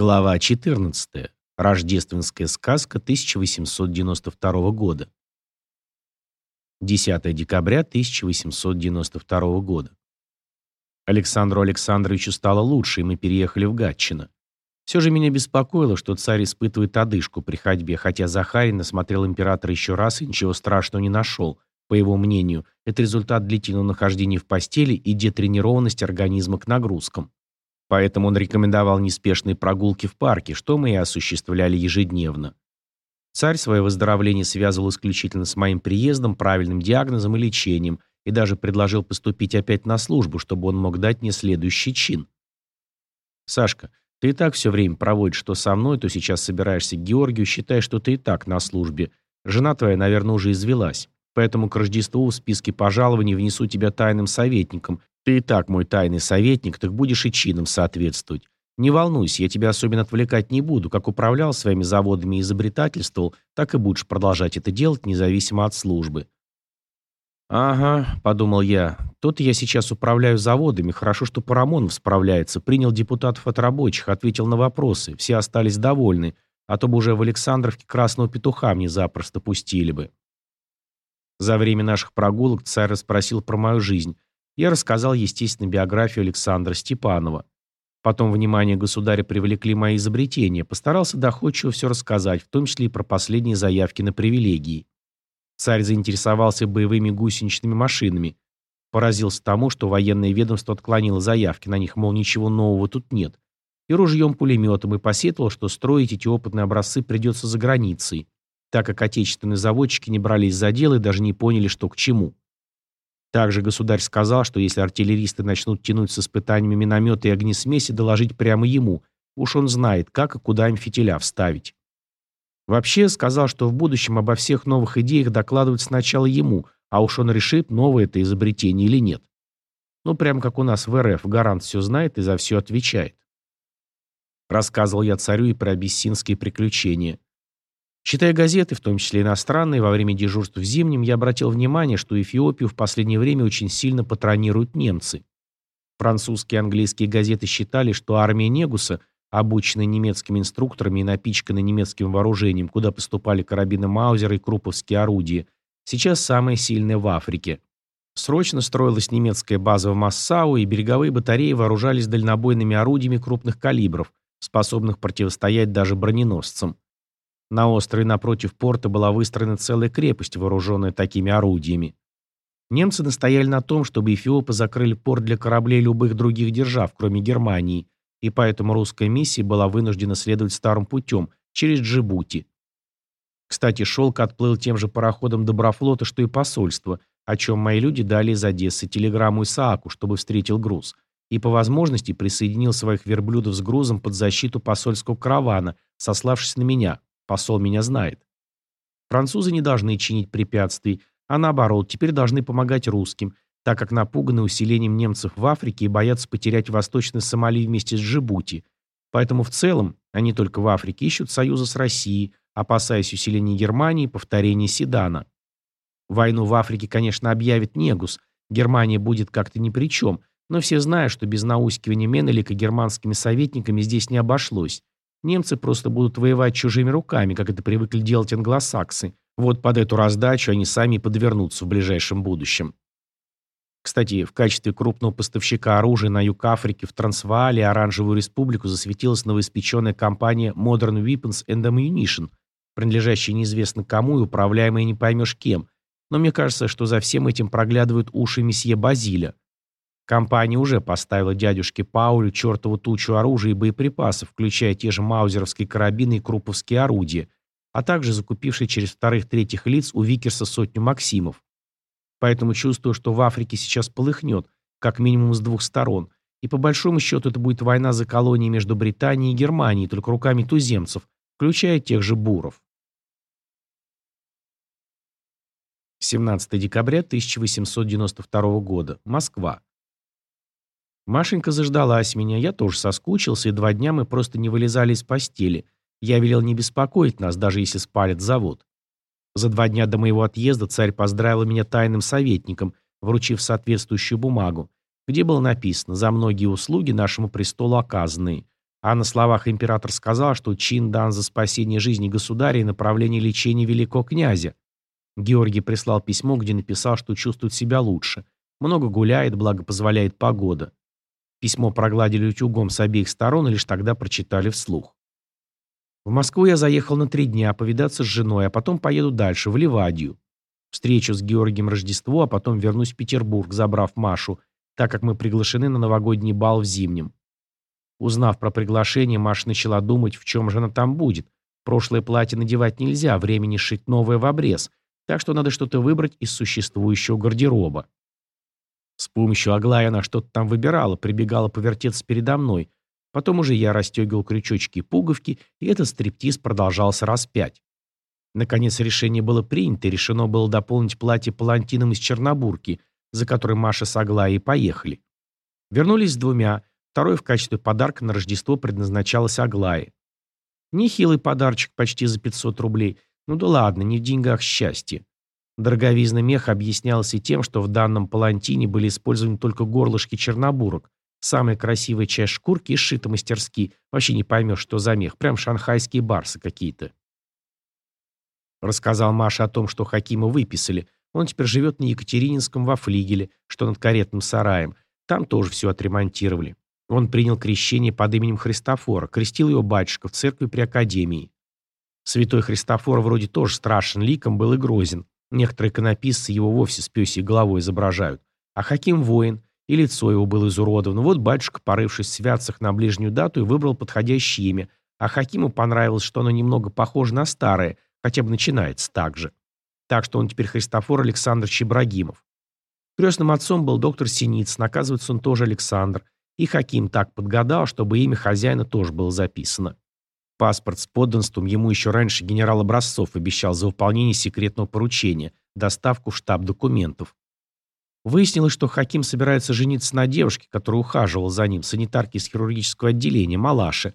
Глава 14. Рождественская сказка 1892 года. 10 декабря 1892 года. Александру Александровичу стало лучше, и мы переехали в Гатчино. Все же меня беспокоило, что царь испытывает одышку при ходьбе, хотя Захарин осмотрел императора еще раз и ничего страшного не нашел. По его мнению, это результат длительного нахождения в постели и детренированности организма к нагрузкам. Поэтому он рекомендовал неспешные прогулки в парке, что мы и осуществляли ежедневно. Царь свое выздоровление связывал исключительно с моим приездом, правильным диагнозом и лечением, и даже предложил поступить опять на службу, чтобы он мог дать мне следующий чин. «Сашка, ты и так все время проводишь то со мной, то сейчас собираешься к Георгию, считай, что ты и так на службе. Жена твоя, наверное, уже извелась. Поэтому к Рождеству в списке пожалований внесу тебя тайным советником, ты и так мой тайный советник, так будешь и чином соответствовать. Не волнуйся, я тебя особенно отвлекать не буду. Как управлял своими заводами и изобретательствовал, так и будешь продолжать это делать, независимо от службы. «Ага», — подумал я, — «тут я сейчас управляю заводами. Хорошо, что Парамонов справляется. Принял депутатов от рабочих, ответил на вопросы. Все остались довольны. А то бы уже в Александровке красного петуха мне запросто пустили бы». За время наших прогулок царь расспросил про мою жизнь. Я рассказал, естественно, биографию Александра Степанова. Потом внимание государя привлекли мои изобретения. Постарался доходчиво все рассказать, в том числе и про последние заявки на привилегии. Царь заинтересовался боевыми гусеничными машинами. Поразился тому, что военное ведомство отклонило заявки, на них, мол, ничего нового тут нет. И ружьем-пулеметом, и посетовал, что строить эти опытные образцы придется за границей, так как отечественные заводчики не брались за дело и даже не поняли, что к чему. Также государь сказал, что если артиллеристы начнут тянуть с испытаниями минометы и огнесмеси, доложить прямо ему. Уж он знает, как и куда им фитиля вставить. Вообще сказал, что в будущем обо всех новых идеях докладывать сначала ему, а уж он решит, новое это изобретение или нет. Ну, прямо как у нас в РФ, гарант все знает и за все отвечает. Рассказывал я царю и про абиссинские приключения. Читая газеты, в том числе иностранные, во время дежурств в зимнем, я обратил внимание, что Эфиопию в последнее время очень сильно патронируют немцы. Французские и английские газеты считали, что армия Негуса, обученная немецкими инструкторами и напичканная немецким вооружением, куда поступали карабины Маузера и круповские орудия, сейчас самая сильная в Африке. Срочно строилась немецкая база в Массау, и береговые батареи вооружались дальнобойными орудиями крупных калибров, способных противостоять даже броненосцам. На острове напротив порта была выстроена целая крепость, вооруженная такими орудиями. Немцы настояли на том, чтобы эфиопы закрыли порт для кораблей любых других держав, кроме Германии, и поэтому русская миссия была вынуждена следовать старым путем, через Джибути. Кстати, шелк отплыл тем же пароходом Доброфлота, что и посольство, о чем мои люди дали из Одессы телеграмму Исааку, чтобы встретил груз, и по возможности присоединил своих верблюдов с грузом под защиту посольского каравана, сославшись на меня, Посол меня знает. Французы не должны чинить препятствий, а наоборот, теперь должны помогать русским, так как напуганы усилением немцев в Африке и боятся потерять Восточный Сомали вместе с Джибути. Поэтому в целом они только в Африке ищут союза с Россией, опасаясь усиления Германии и повторения Седана. Войну в Африке, конечно, объявит Негус, Германия будет как-то ни при чем, но все знают, что без наускивания Менелика германскими советниками здесь не обошлось, Немцы просто будут воевать чужими руками, как это привыкли делать англосаксы. Вот под эту раздачу они сами подвернутся в ближайшем будущем. Кстати, в качестве крупного поставщика оружия на юг Африки в Трансваале Оранжевую Республику засветилась новоиспеченная компания Modern Weapons and Ammunition, принадлежащая неизвестно кому и управляемая не поймешь кем. Но мне кажется, что за всем этим проглядывают уши месье Базиля. Компания уже поставила дядюшке Паулю чертову тучу оружия и боеприпасов, включая те же маузеровские карабины и круповские орудия, а также закупивший через вторых-третьих лиц у Викерса сотню Максимов. Поэтому чувствую, что в Африке сейчас полыхнет, как минимум с двух сторон, и по большому счету это будет война за колонии между Британией и Германией, только руками туземцев, включая тех же буров. 17 декабря 1892 года. Москва. Машенька заждалась меня, я тоже соскучился, и два дня мы просто не вылезали из постели. Я велел не беспокоить нас, даже если спалит завод. За два дня до моего отъезда царь поздравил меня тайным советником, вручив соответствующую бумагу, где было написано «За многие услуги нашему престолу оказанные». А на словах император сказал, что чин дан за спасение жизни государя и направление лечения великого князя. Георгий прислал письмо, где написал, что чувствует себя лучше. Много гуляет, благо позволяет погода. Письмо прогладили утюгом с обеих сторон и лишь тогда прочитали вслух. В Москву я заехал на три дня повидаться с женой, а потом поеду дальше, в Ливадию. Встречу с Георгием Рождество, а потом вернусь в Петербург, забрав Машу, так как мы приглашены на новогодний бал в Зимнем. Узнав про приглашение, Маша начала думать, в чем же она там будет. Прошлое платье надевать нельзя, времени шить новое в обрез, так что надо что-то выбрать из существующего гардероба. С помощью Аглая она что-то там выбирала, прибегала повертеться передо мной. Потом уже я расстегивал крючочки и пуговки, и этот стриптиз продолжался раз пять. Наконец решение было принято, и решено было дополнить платье палантином из Чернобурки, за которым Маша с Аглаей поехали. Вернулись с двумя, Второе в качестве подарка на Рождество предназначалось Аглае. Нехилый подарочек почти за 500 рублей. Ну да ладно, не в деньгах счастье. Дороговизна меха объяснялась и тем, что в данном палантине были использованы только горлышки чернобурок. Самая красивая часть шкурки и сшита мастерски. Вообще не поймешь, что за мех. Прям шанхайские барсы какие-то. Рассказал Маша о том, что Хакима выписали. Он теперь живет на Екатерининском во флигеле, что над каретным сараем. Там тоже все отремонтировали. Он принял крещение под именем Христофора, крестил его батюшка в церкви при Академии. Святой Христофор вроде тоже страшен ликом, был и грозен. Некоторые иконописцы его вовсе с пёсей головой изображают. А Хаким воин, и лицо его было изуродовано. Вот батюшка, порывшись в святцах на ближнюю дату, и выбрал подходящее имя. А Хакиму понравилось, что оно немного похоже на старое, хотя бы начинается так же. Так что он теперь Христофор Александрович Ибрагимов. Крестным отцом был доктор Синиц, оказывается, он тоже Александр – и Хаким так подгадал, чтобы имя хозяина тоже было записано. Паспорт с подданством ему еще раньше генерал Образцов обещал за выполнение секретного поручения, доставку в штаб документов. Выяснилось, что Хаким собирается жениться на девушке, которая ухаживала за ним, санитарке из хирургического отделения, Малаше.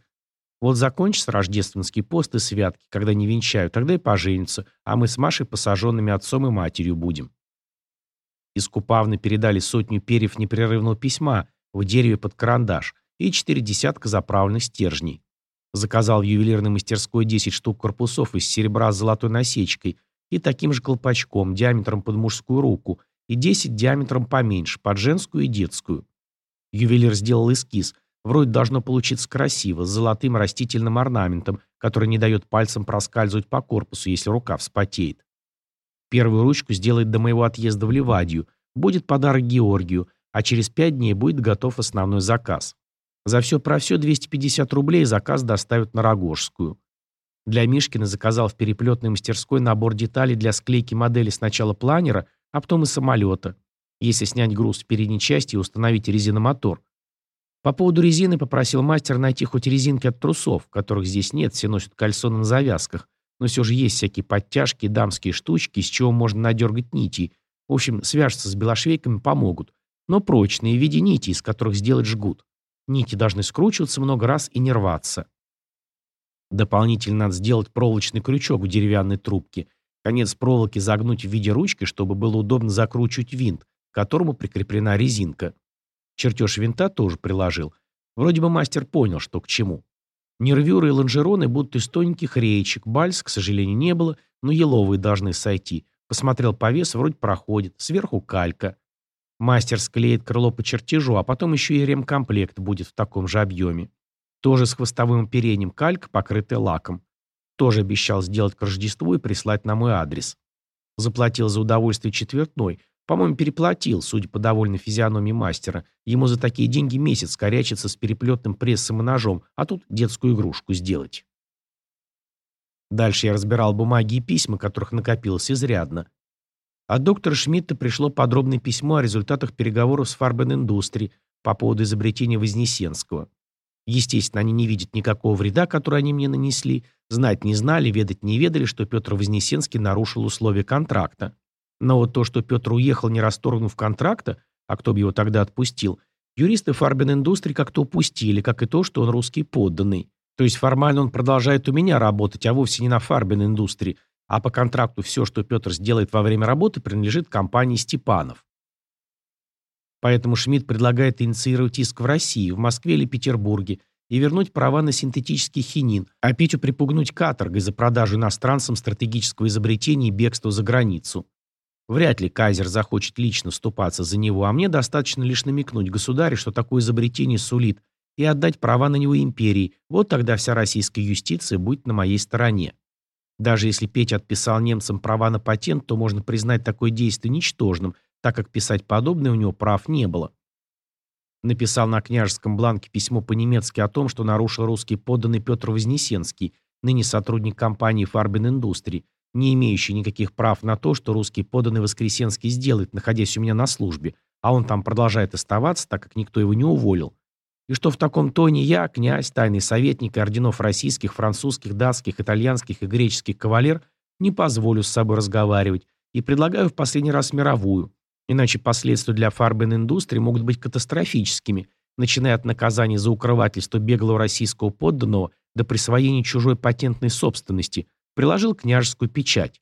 Вот закончится рождественский пост и святки, когда не венчают, тогда и поженятся, а мы с Машей посаженными отцом и матерью будем. Из Купавны передали сотню перьев непрерывного письма, в дереве под карандаш и четыре десятка заправленных стержней. Заказал в ювелирной мастерской 10 штук корпусов из серебра с золотой насечкой и таким же колпачком, диаметром под мужскую руку, и 10 диаметром поменьше, под женскую и детскую. Ювелир сделал эскиз. Вроде должно получиться красиво, с золотым растительным орнаментом, который не дает пальцам проскальзывать по корпусу, если рука вспотеет. Первую ручку сделает до моего отъезда в Ливадию. Будет подарок Георгию, а через пять дней будет готов основной заказ. За все про все 250 рублей заказ доставят на Рогожскую. Для Мишкина заказал в переплетной мастерской набор деталей для склейки модели сначала планера, а потом и самолета, если снять груз в передней части и установить резиномотор. По поводу резины попросил мастер найти хоть резинки от трусов, которых здесь нет, все носят кальсоны на завязках, но все же есть всякие подтяжки, дамские штучки, из чего можно надергать нити. В общем, свяжется с белошвейками помогут но прочные в виде нити, из которых сделать жгут. Нити должны скручиваться много раз и не рваться. Дополнительно надо сделать проволочный крючок в деревянной трубке. Конец проволоки загнуть в виде ручки, чтобы было удобно закручивать винт, к которому прикреплена резинка. Чертеж винта тоже приложил. Вроде бы мастер понял, что к чему. Нервюры и лонжероны будут из тоненьких реечек. Бальс, к сожалению, не было, но еловые должны сойти. Посмотрел по весу, вроде проходит. Сверху калька. Мастер склеит крыло по чертежу, а потом еще и ремкомплект будет в таком же объеме. Тоже с хвостовым оперением калька, покрытая лаком. Тоже обещал сделать к Рождеству и прислать на мой адрес. Заплатил за удовольствие четвертной. По-моему, переплатил, судя по довольной физиономии мастера. Ему за такие деньги месяц корячиться с переплетным прессом и ножом, а тут детскую игрушку сделать. Дальше я разбирал бумаги и письма, которых накопилось изрядно. От доктора Шмидта пришло подробное письмо о результатах переговоров с Farben Industry по поводу изобретения Вознесенского. Естественно, они не видят никакого вреда, который они мне нанесли, знать не знали, ведать не ведали, что Петр Вознесенский нарушил условия контракта. Но вот то, что Петр уехал, не расторгнув контракта, а кто бы его тогда отпустил, юристы Farben Industry как-то упустили, как и то, что он русский подданный. То есть формально он продолжает у меня работать, а вовсе не на Farben Industry, а по контракту все, что Петр сделает во время работы, принадлежит компании Степанов. Поэтому Шмидт предлагает инициировать иск в России, в Москве или Петербурге, и вернуть права на синтетический хинин, а Петю припугнуть каторгой за продажу иностранцам стратегического изобретения и бегство за границу. Вряд ли Кайзер захочет лично вступаться за него, а мне достаточно лишь намекнуть государю, что такое изобретение сулит, и отдать права на него империи, вот тогда вся российская юстиция будет на моей стороне. Даже если Петя отписал немцам права на патент, то можно признать такое действие ничтожным, так как писать подобное у него прав не было. Написал на княжеском бланке письмо по-немецки о том, что нарушил русский подданный Петр Вознесенский, ныне сотрудник компании Farben Industry, не имеющий никаких прав на то, что русский подданный Воскресенский сделает, находясь у меня на службе, а он там продолжает оставаться, так как никто его не уволил. И что в таком тоне я, князь, тайный советник и орденов российских, французских, датских, итальянских и греческих кавалер, не позволю с собой разговаривать и предлагаю в последний раз мировую, Иначе последствия для фарбен индустрии могут быть катастрофическими, начиная от наказания за укрывательство беглого российского подданного до присвоения чужой патентной собственности, приложил княжескую печать.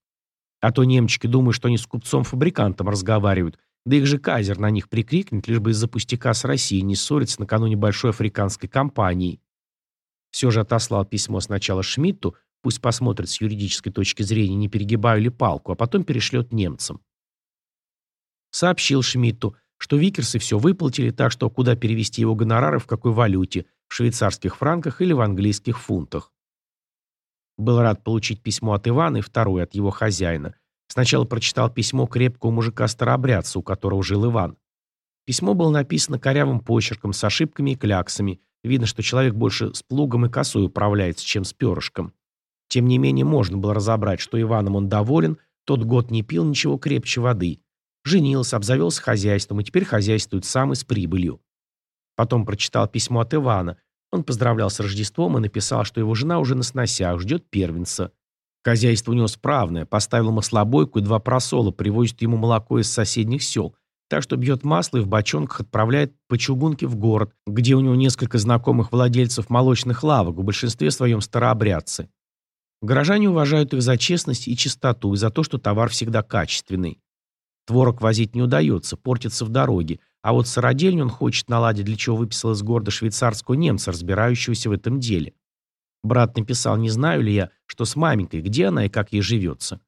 А то немчики думают, что они с купцом-фабрикантом разговаривают, да их же Казер на них прикрикнет, лишь бы из-за пустяка с Россией не ссориться накануне большой африканской кампании. Все же отослал письмо сначала Шмидту, пусть посмотрит с юридической точки зрения, не перегибаю ли палку, а потом перешлет немцам. Сообщил Шмидту, что Викерсы все выплатили, так что куда перевести его гонорары, в какой валюте, в швейцарских франках или в английских фунтах. Был рад получить письмо от Ивана и второе от его хозяина. Сначала прочитал письмо крепкого мужика-старообрядца, у которого жил Иван. Письмо было написано корявым почерком, с ошибками и кляксами. Видно, что человек больше с плугом и косой управляется, чем с перышком. Тем не менее, можно было разобрать, что Иваном он доволен, тот год не пил ничего крепче воды. Женился, обзавелся хозяйством и теперь хозяйствует сам и с прибылью. Потом прочитал письмо от Ивана. Он поздравлял с Рождеством и написал, что его жена уже на сносях, ждет первенца. Хозяйство у него справное, поставил маслобойку и два просола, привозит ему молоко из соседних сел, так что бьет масло и в бочонках отправляет по чугунке в город, где у него несколько знакомых владельцев молочных лавок, в большинстве своем старообрядцы. Горожане уважают их за честность и чистоту, и за то, что товар всегда качественный. Творог возить не удается, портится в дороге. А вот сыродельню он хочет наладить, для чего выписал из города швейцарского немца, разбирающегося в этом деле. Брат написал, не знаю ли я, что с маменькой, где она и как ей живется.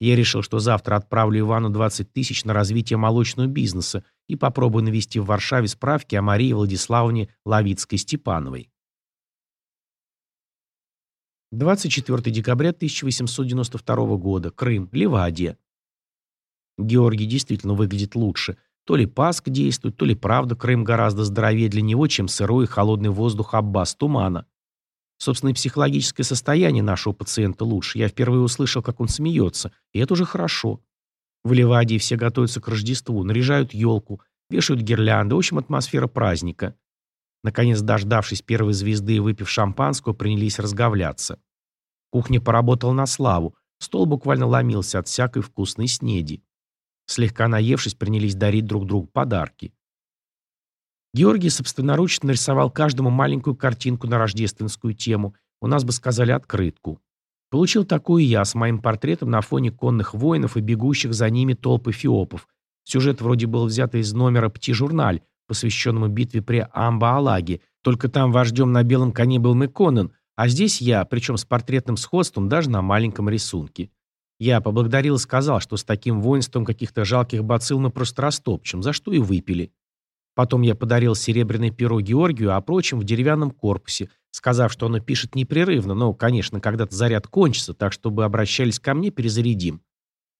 Я решил, что завтра отправлю Ивану 20 тысяч на развитие молочного бизнеса и попробую навести в Варшаве справки о Марии Владиславовне Лавицкой-Степановой. 24 декабря 1892 года. Крым. Ливадия. Георгий действительно выглядит лучше. То ли Паск действует, то ли правда Крым гораздо здоровее для него, чем сырой и холодный воздух Аббас тумана. Собственно, и психологическое состояние нашего пациента лучше. Я впервые услышал, как он смеется, и это уже хорошо. В Ливадии все готовятся к Рождеству, наряжают елку, вешают гирлянды, в общем, атмосфера праздника. Наконец, дождавшись первой звезды и выпив шампанского, принялись разговляться. Кухня поработала на славу, стол буквально ломился от всякой вкусной снеди. Слегка наевшись, принялись дарить друг другу подарки. Георгий собственноручно нарисовал каждому маленькую картинку на рождественскую тему, у нас бы сказали открытку. Получил такую я с моим портретом на фоне конных воинов и бегущих за ними толпы фиопов. Сюжет вроде был взят из номера «Пти-журналь», посвященному битве при Амба-Алаге, только там вождем на белом коне был Мэконен, а здесь я, причем с портретным сходством даже на маленьком рисунке. Я поблагодарил и сказал, что с таким воинством каких-то жалких бацилл мы просто растопчем, за что и выпили. Потом я подарил серебряное перо Георгию, а прочим в деревянном корпусе, сказав, что оно пишет непрерывно, но, конечно, когда-то заряд кончится, так чтобы обращались ко мне, перезарядим.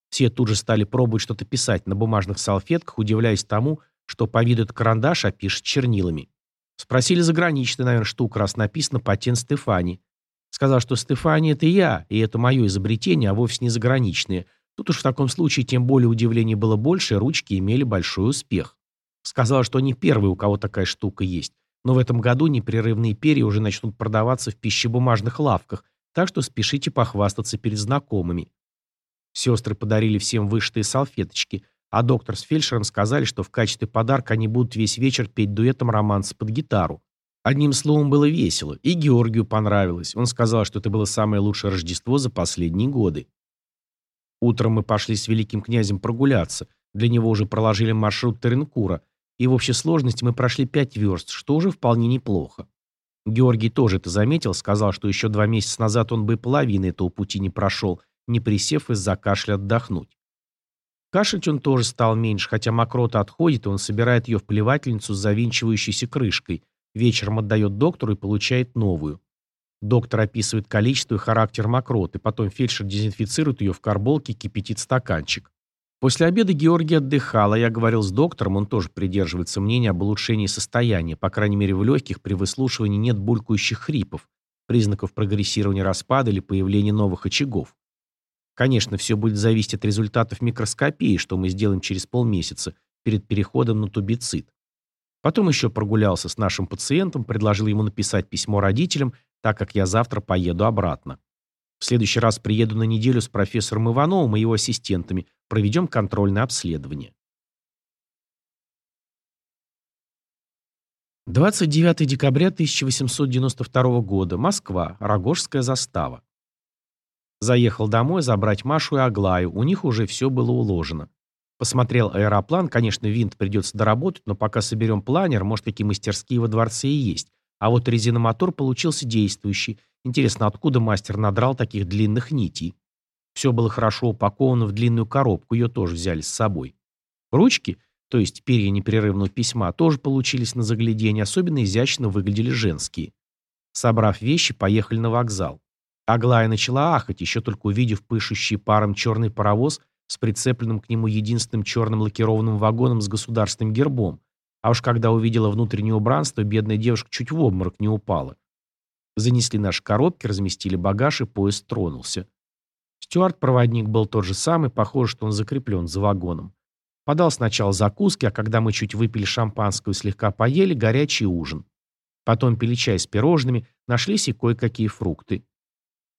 Все тут же стали пробовать что-то писать на бумажных салфетках, удивляясь тому, что по виду это карандаш, а пишет чернилами. Спросили заграничный, наверное, штука, раз написано «Патент Стефани». Сказал, что Стефания – это я, и это мое изобретение, а вовсе не заграничные. Тут уж в таком случае тем более удивлений было больше, ручки имели большой успех. Сказал, что они первые, у кого такая штука есть. Но в этом году непрерывные перья уже начнут продаваться в пищебумажных лавках, так что спешите похвастаться перед знакомыми. Сестры подарили всем вышитые салфеточки, а доктор с фельдшером сказали, что в качестве подарка они будут весь вечер петь дуэтом романса под гитару. Одним словом, было весело, и Георгию понравилось. Он сказал, что это было самое лучшее Рождество за последние годы. Утром мы пошли с великим князем прогуляться. Для него уже проложили маршрут Теренкура, и в общей сложности мы прошли пять верст, что уже вполне неплохо. Георгий тоже это заметил, сказал, что еще два месяца назад он бы половины этого пути не прошел, не присев из-за кашля отдохнуть. Кашлять он тоже стал меньше, хотя мокрота отходит, и он собирает ее в плевательницу с завинчивающейся крышкой, вечером отдает доктору и получает новую. Доктор описывает количество и характер мокроты, потом фельдшер дезинфицирует ее в карболке и кипятит стаканчик. После обеда Георгий отдыхал, а я говорил с доктором, он тоже придерживается мнения об улучшении состояния, по крайней мере в легких при выслушивании нет булькающих хрипов, признаков прогрессирования распада или появления новых очагов. Конечно, все будет зависеть от результатов микроскопии, что мы сделаем через полмесяца, перед переходом на тубицид. Потом еще прогулялся с нашим пациентом, предложил ему написать письмо родителям, так как я завтра поеду обратно. В следующий раз приеду на неделю с профессором Ивановым и его ассистентами, проведем контрольное обследование. 29 декабря 1892 года. Москва. Рогожская застава. Заехал домой забрать Машу и Аглаю, у них уже все было уложено. Посмотрел аэроплан, конечно, винт придется доработать, но пока соберем планер, может, какие мастерские во дворце и есть. А вот резиномотор получился действующий. Интересно, откуда мастер надрал таких длинных нитей? Все было хорошо упаковано в длинную коробку, ее тоже взяли с собой. Ручки, то есть перья непрерывного письма, тоже получились на заглядение, особенно изящно выглядели женские. Собрав вещи, поехали на вокзал. Аглая начала ахать, еще только увидев пышущий паром черный паровоз с прицепленным к нему единственным черным лакированным вагоном с государственным гербом, а уж когда увидела внутреннее убранство, бедная девушка чуть в обморок не упала. Занесли наши коробки, разместили багаж, и поезд тронулся. Стюард-проводник был тот же самый, похоже, что он закреплен за вагоном. Подал сначала закуски, а когда мы чуть выпили шампанского и слегка поели, горячий ужин. Потом пили чай с пирожными, нашлись и кое-какие фрукты.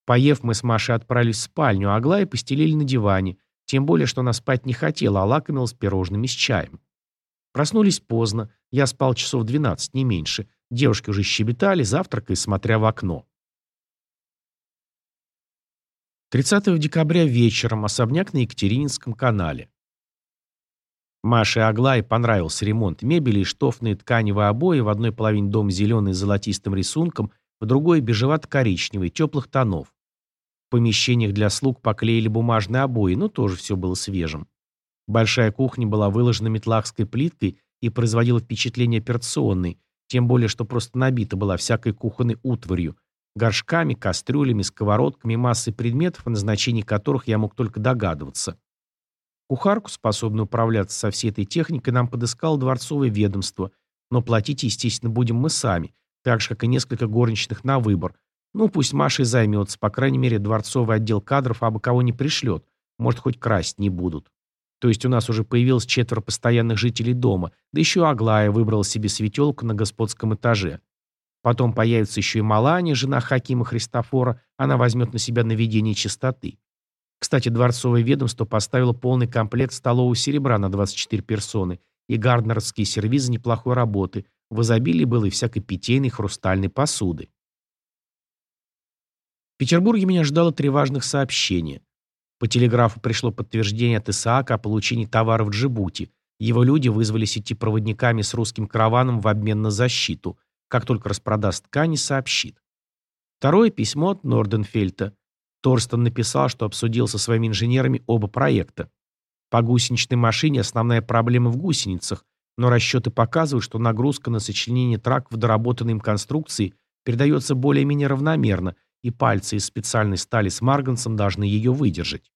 Поев, мы с Машей отправились в спальню, а Аглая постелили на диване, тем более, что она спать не хотела, а лакомилась пирожными с чаем. Проснулись поздно. Я спал часов 12, не меньше. Девушки уже щебетали, завтракая, смотря в окно. 30 декабря вечером. Особняк на Екатерининском канале. Маше и Аглае понравился ремонт мебели и штофные тканевые обои, в одной половине дом зеленый с золотистым рисунком, в другой бежевато-коричневый, теплых тонов. В помещениях для слуг поклеили бумажные обои, но тоже все было свежим. Большая кухня была выложена метлахской плиткой и производила впечатление операционной, тем более, что просто набита была всякой кухонной утварью, горшками, кастрюлями, сковородками, массой предметов, о назначении которых я мог только догадываться. Кухарку, способную управляться со всей этой техникой, нам подыскало дворцовое ведомство, но платить, естественно, будем мы сами, так же, как и несколько горничных на выбор. Ну, пусть Маша и займется, по крайней мере, дворцовый отдел кадров абы кого не пришлет, может, хоть красть не будут. То есть у нас уже появилось четверо постоянных жителей дома, да еще Аглая выбрала себе светелку на господском этаже. Потом появится еще и Малания, жена Хакима Христофора, она возьмет на себя наведение чистоты. Кстати, дворцовое ведомство поставило полный комплект столового серебра на 24 персоны и гарднеровские сервизы неплохой работы. В изобилии было и всякой питейной хрустальной посуды. В Петербурге меня ждало три важных сообщения. По телеграфу пришло подтверждение от Исаака о получении товаров в Джибути. Его люди вызвались идти проводниками с русским караваном в обмен на защиту. Как только распродаст ткани, сообщит. Второе письмо от Норденфельта. Торстон написал, что обсудил со своими инженерами оба проекта. По гусеничной машине основная проблема в гусеницах, но расчеты показывают, что нагрузка на сочленение трак в доработанной им конструкции передается более-менее равномерно – и пальцы из специальной стали с марганцем должны ее выдержать.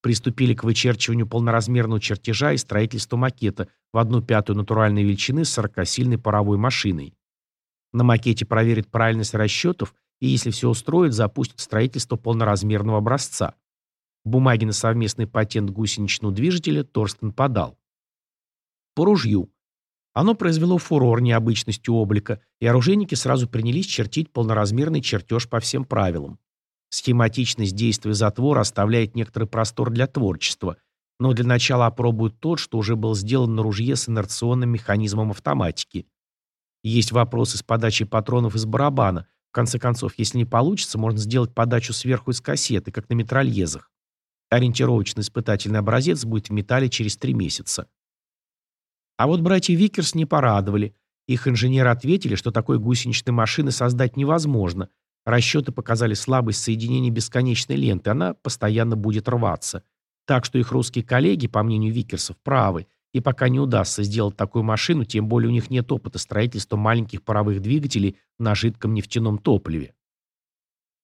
Приступили к вычерчиванию полноразмерного чертежа и строительству макета в одну пятую натуральной величины с 40-сильной паровой машиной. На макете проверят правильность расчетов и, если все устроит, запустят строительство полноразмерного образца. Бумаги на совместный патент гусеничного движителя Торстен подал. По ружью. Оно произвело фурор необычностью облика, и оружейники сразу принялись чертить полноразмерный чертеж по всем правилам. Схематичность действия затвора оставляет некоторый простор для творчества, но для начала опробуют тот, что уже был сделан на ружье с инерционным механизмом автоматики. Есть вопросы с подачей патронов из барабана. В конце концов, если не получится, можно сделать подачу сверху из кассеты, как на митральезах. Ориентировочный испытательный образец будет в металле через три месяца. А вот братья Виккерс не порадовали. Их инженеры ответили, что такой гусеничной машины создать невозможно. Расчеты показали слабость соединения бесконечной ленты, она постоянно будет рваться. Так что их русские коллеги, по мнению Виккерсов, правы, и пока не удастся сделать такую машину, тем более у них нет опыта строительства маленьких паровых двигателей на жидком нефтяном топливе.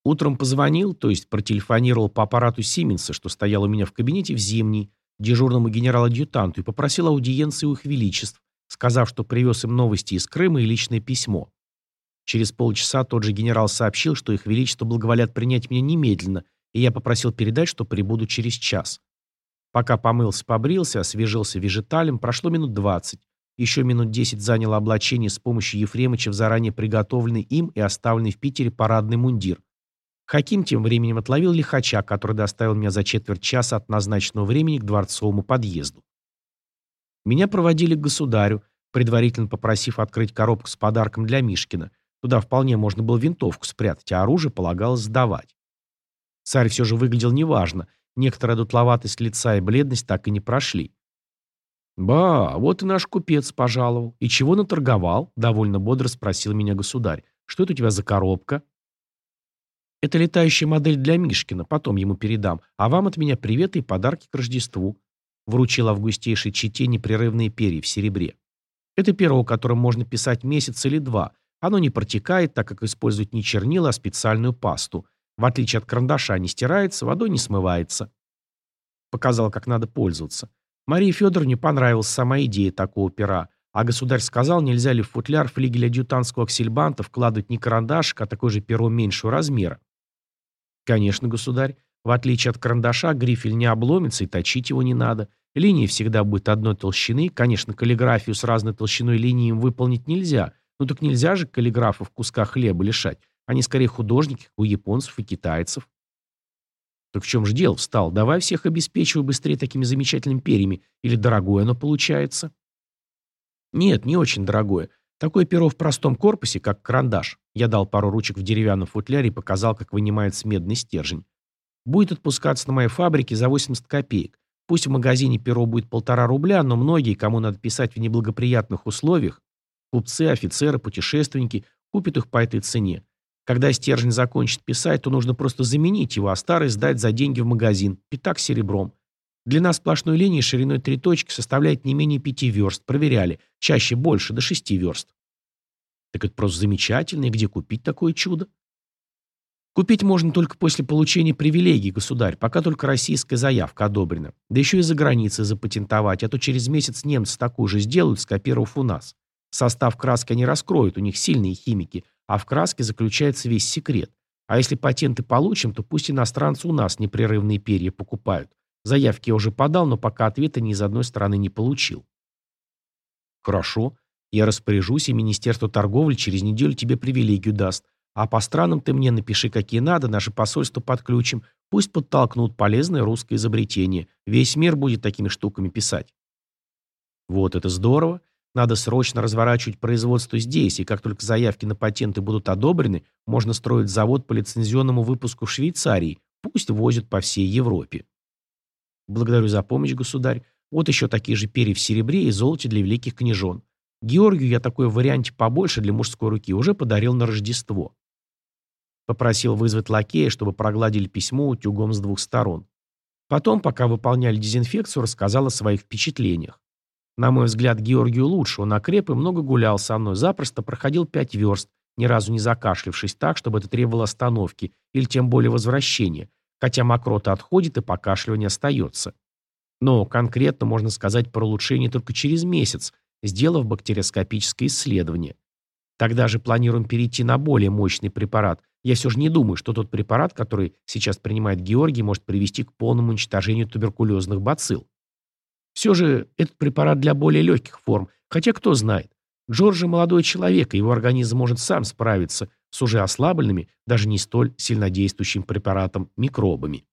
Утром позвонил, то есть протелефонировал по аппарату Сименса, что стоял у меня в кабинете в зимний, дежурному генерал-адъютанту и попросил аудиенции у их величеств, сказав, что привез им новости из Крыма и личное письмо. Через полчаса тот же генерал сообщил, что их величество благоволят принять меня немедленно, и я попросил передать, что прибуду через час. Пока помылся, побрился, освежился вежиталем, прошло минут двадцать. Еще минут десять заняло облачение с помощью Ефремыча в заранее приготовленный им и оставленный в Питере парадный мундир. Хаким тем временем отловил лихача, который доставил меня за четверть часа от назначенного времени к дворцовому подъезду. Меня проводили к государю, предварительно попросив открыть коробку с подарком для Мишкина. Туда вполне можно было винтовку спрятать, а оружие полагалось сдавать. Царь все же выглядел неважно, Некоторая дутловатость лица и бледность так и не прошли. «Ба, вот и наш купец пожаловал. И чего наторговал?» — довольно бодро спросил меня государь. «Что это у тебя за коробка?» «Это летающая модель для Мишкина, потом ему передам. А вам от меня приветы и подарки к Рождеству». Вручил августейшей чете непрерывные перья в серебре. Это перо, которым можно писать месяц или два. Оно не протекает, так как использует не чернила, а специальную пасту. В отличие от карандаша, не стирается, водой не смывается. Показал, как надо пользоваться. Марии Федоровне понравилась сама идея такого пера, а государь сказал, нельзя ли в футляр флигеля адъютантского аксельбанта вкладывать не карандашик, а такое же перо меньшего размера. Конечно, государь, в отличие от карандаша, грифель не обломится и точить его не надо. Линия всегда будет одной толщины. Конечно, каллиграфию с разной толщиной линии выполнить нельзя. Ну так нельзя же каллиграфов куска хлеба лишать. Они скорее художники, как у японцев и китайцев. Так в чем же дело встал? Давай всех обеспечивай быстрее такими замечательными перьями. Или дорогое оно получается? Нет, не очень дорогое. Такое перо в простом корпусе, как карандаш. Я дал пару ручек в деревянном футляре и показал, как вынимается медный стержень. Будет отпускаться на моей фабрике за 80 копеек. Пусть в магазине перо будет полтора рубля, но многие, кому надо писать в неблагоприятных условиях, купцы, офицеры, путешественники, купят их по этой цене. Когда стержень закончит писать, то нужно просто заменить его, а старый сдать за деньги в магазин. Пятак серебром. Длина сплошной линии шириной три точки составляет не менее пяти верст. Проверяли. Чаще больше, до шести верст. Так это просто замечательно. И где купить такое чудо? Купить можно только после получения привилегий, государь, пока только российская заявка одобрена. Да еще и за границей запатентовать, а то через месяц немцы такую же сделают, скопировав у нас. Состав краски они раскроют, у них сильные химики, а в краске заключается весь секрет. А если патенты получим, то пусть иностранцы у нас непрерывные перья покупают. Заявки я уже подал, но пока ответа ни из одной стороны не получил. Хорошо. Я распоряжусь, и Министерство торговли через неделю тебе привилегию даст. А по странам ты мне напиши, какие надо, наше посольство подключим. Пусть подтолкнут полезное русское изобретение. Весь мир будет такими штуками писать. Вот это здорово. Надо срочно разворачивать производство здесь, и как только заявки на патенты будут одобрены, можно строить завод по лицензионному выпуску в Швейцарии. Пусть возят по всей Европе. Благодарю за помощь, государь. Вот еще такие же перья в серебре и золоте для великих княжон. Георгию я такой варианте побольше для мужской руки уже подарил на Рождество. Попросил вызвать лакея, чтобы прогладили письмо утюгом с двух сторон. Потом, пока выполняли дезинфекцию, рассказал о своих впечатлениях. На мой взгляд, Георгию лучше. Он окреп и много гулял со мной. Запросто проходил пять верст, ни разу не закашлившись так, чтобы это требовало остановки или тем более возвращения, хотя мокрота отходит и покашливание остается. Но конкретно можно сказать про улучшение только через месяц, сделав бактериоскопическое исследование. Тогда же планируем перейти на более мощный препарат. Я все же не думаю, что тот препарат, который сейчас принимает Георгий, может привести к полному уничтожению туберкулезных бацилл. Все же этот препарат для более легких форм, хотя кто знает. Джорджи молодой человек, и его организм может сам справиться с уже ослабленными, даже не столь сильнодействующим препаратом микробами.